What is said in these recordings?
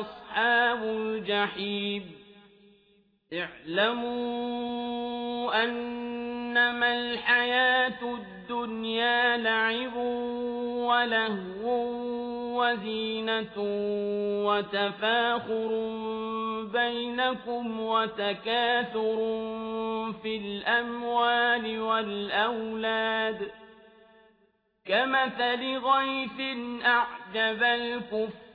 أصحاب الجحيم. اعلموا أنما الحياة الدنيا لعب ولهو وزينة وتفاخر بينكم وتكاثر في الأموال والأولاد. كمثل غيث أعجب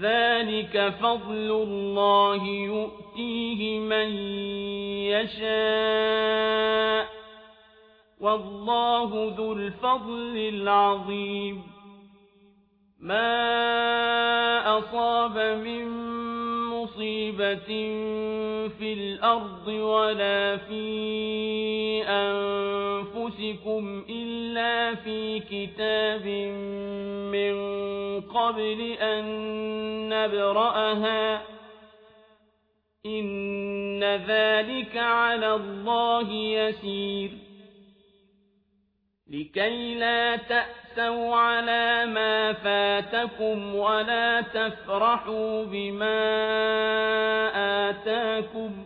ذلك فضل الله يؤتيه من يشاء والله ذو الفضل العظيم ما أصاب من مصيبة في الأرض ولا في أنفسكم إلا في كتاب من قبل أن نبرأها إن ذلك على الله يسير لكي لا تأسوا على ما فاتكم ولا تفرحوا بما آتاكم